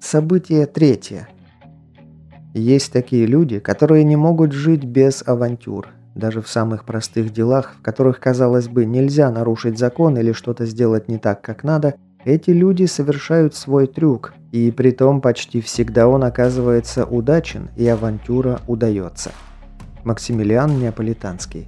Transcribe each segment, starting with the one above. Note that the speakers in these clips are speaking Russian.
Событие третье. Есть такие люди, которые не могут жить без авантюр. Даже в самых простых делах, в которых, казалось бы, нельзя нарушить закон или что-то сделать не так, как надо, эти люди совершают свой трюк, и при том почти всегда он оказывается удачен, и авантюра удается. Максимилиан Неаполитанский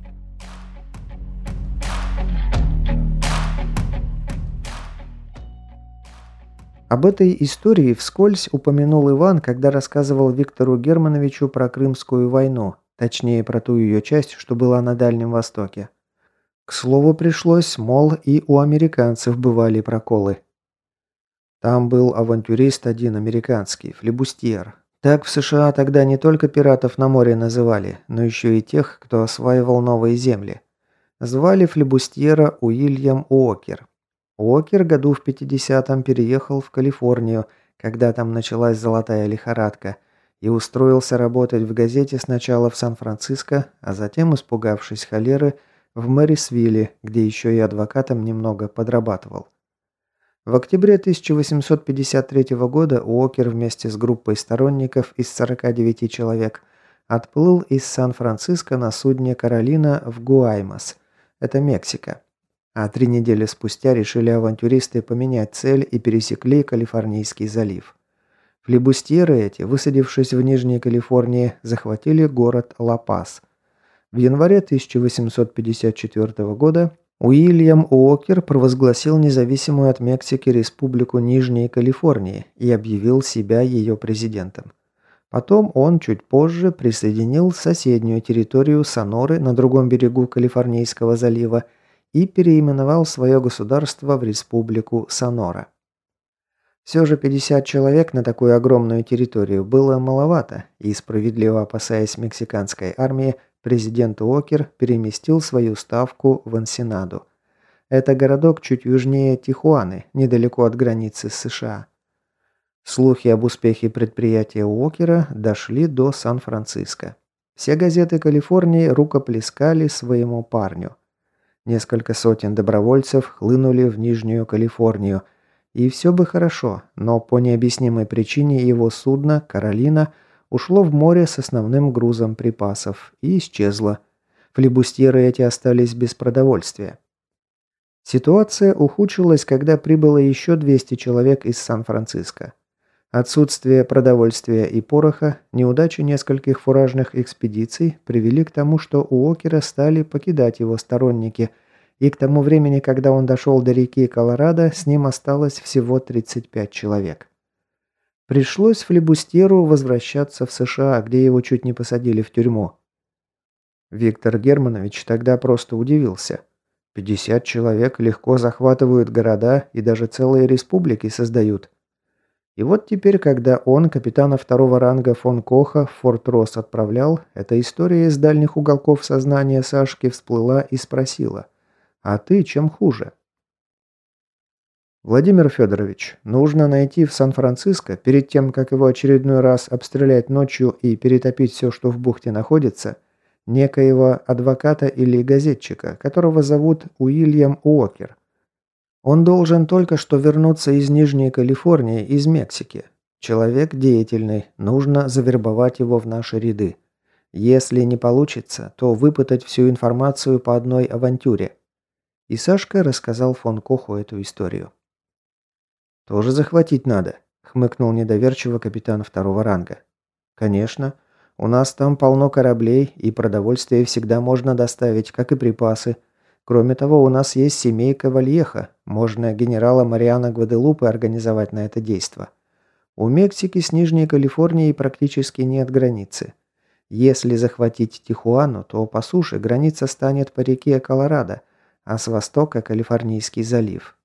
Об этой истории вскользь упомянул Иван, когда рассказывал Виктору Германовичу про Крымскую войну, точнее про ту ее часть, что была на Дальнем Востоке. К слову пришлось, мол, и у американцев бывали проколы. Там был авантюрист один американский, флебустьер. Так в США тогда не только пиратов на море называли, но еще и тех, кто осваивал новые земли. Звали флебустьера Уильям Уокер. Уокер году в 50-м переехал в Калифорнию, когда там началась золотая лихорадка, и устроился работать в газете сначала в Сан-Франциско, а затем, испугавшись холеры, в Мэрисвилле, где еще и адвокатом немного подрабатывал. В октябре 1853 года Уокер вместе с группой сторонников из 49 человек отплыл из Сан-Франциско на судне «Каролина» в Гуаймас. Это Мексика. А три недели спустя решили авантюристы поменять цель и пересекли Калифорнийский залив. Флебустьеры эти, высадившись в Нижней Калифорнии, захватили город Ла-Пас. В январе 1854 года Уильям Уокер провозгласил независимую от Мексики республику Нижней Калифорнии и объявил себя ее президентом. Потом он чуть позже присоединил соседнюю территорию Соноры на другом берегу Калифорнийского залива – и переименовал свое государство в Республику Сонора. Все же 50 человек на такую огромную территорию было маловато, и справедливо опасаясь мексиканской армии, президент Уокер переместил свою ставку в Ансенаду. Это городок чуть южнее Тихуаны, недалеко от границы с США. Слухи об успехе предприятия Уокера дошли до Сан-Франциско. Все газеты Калифорнии рукоплескали своему парню. Несколько сотен добровольцев хлынули в Нижнюю Калифорнию. И все бы хорошо, но по необъяснимой причине его судно «Каролина» ушло в море с основным грузом припасов и исчезло. Флебустьеры эти остались без продовольствия. Ситуация ухудшилась, когда прибыло еще 200 человек из Сан-Франциско. Отсутствие продовольствия и пороха, неудачи нескольких фуражных экспедиций привели к тому, что у Окера стали покидать его сторонники, и к тому времени, когда он дошел до реки Колорадо, с ним осталось всего 35 человек. Пришлось флебустеру возвращаться в США, где его чуть не посадили в тюрьму. Виктор Германович тогда просто удивился. 50 человек легко захватывают города и даже целые республики создают – и вот теперь, когда он, капитана второго ранга фон Коха, в Форт Росс отправлял, эта история из дальних уголков сознания Сашки всплыла и спросила, «А ты чем хуже?» «Владимир Федорович, нужно найти в Сан-Франциско, перед тем, как его очередной раз обстрелять ночью и перетопить все, что в бухте находится, некоего адвоката или газетчика, которого зовут Уильям Уокер. Он должен только что вернуться из Нижней Калифорнии, из Мексики. Человек деятельный, нужно завербовать его в наши ряды. Если не получится, то выпытать всю информацию по одной авантюре. И Сашка рассказал фон Коху эту историю. «Тоже захватить надо», — хмыкнул недоверчиво капитан второго ранга. «Конечно. У нас там полно кораблей, и продовольствие всегда можно доставить, как и припасы. Кроме того, у нас есть семейка Вальеха. Можно генерала Мариана Гваделупы организовать на это действо. У Мексики с Нижней Калифорнией практически нет границы. Если захватить Тихуану, то по суше граница станет по реке Колорадо, а с востока – Калифорнийский залив.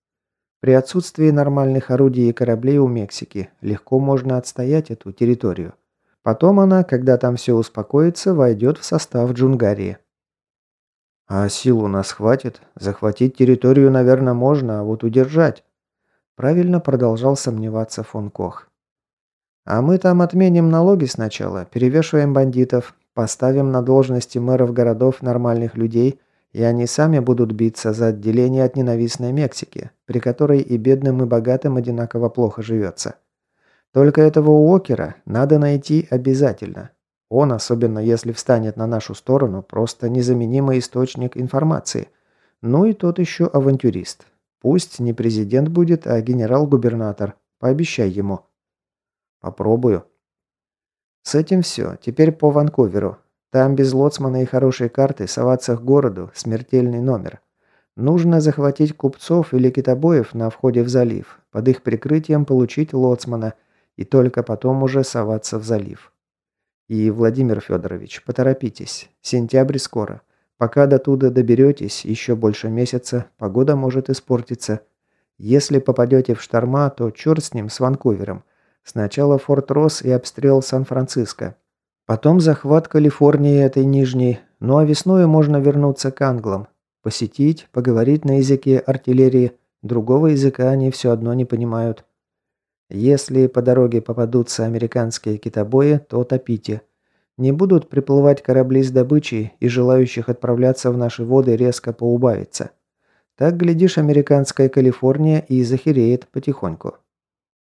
При отсутствии нормальных орудий и кораблей у Мексики легко можно отстоять эту территорию. Потом она, когда там все успокоится, войдет в состав Джунгарии. А сил у нас хватит. Захватить территорию, наверное, можно, а вот удержать. Правильно продолжал сомневаться фон Кох. А мы там отменим налоги сначала, перевешиваем бандитов, поставим на должности мэров городов нормальных людей И они сами будут биться за отделение от ненавистной Мексики, при которой и бедным, и богатым одинаково плохо живется. Только этого Уокера надо найти обязательно. Он, особенно если встанет на нашу сторону, просто незаменимый источник информации. Ну и тот еще авантюрист. Пусть не президент будет, а генерал-губернатор. Пообещай ему. Попробую. С этим все. Теперь по Ванкуверу. Там без лоцмана и хорошей карты соваться к городу – смертельный номер. Нужно захватить купцов или китобоев на входе в залив, под их прикрытием получить лоцмана и только потом уже соваться в залив. И, Владимир Федорович, поторопитесь. Сентябрь скоро. Пока до туда доберетесь, еще больше месяца, погода может испортиться. Если попадете в шторма, то черт с ним, с Ванкувером. Сначала Форт Росс и обстрел Сан-Франциско. Потом захват Калифорнии этой нижней, ну а весной можно вернуться к англам. Посетить, поговорить на языке артиллерии, другого языка они все одно не понимают. Если по дороге попадутся американские китобои, то топите. Не будут приплывать корабли с добычей, и желающих отправляться в наши воды резко поубавится. Так, глядишь, американская Калифорния и захереет потихоньку.